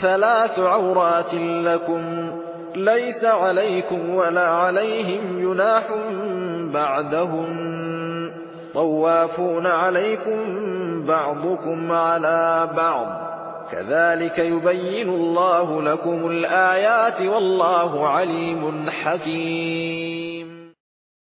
ثلاث عورات لكم ليس عليكم ولا عليهم يناح بعدهم. طوافون عليكم بعضكم على بعض. كذلك يبين الله لكم الآيات والله عليم حكيم.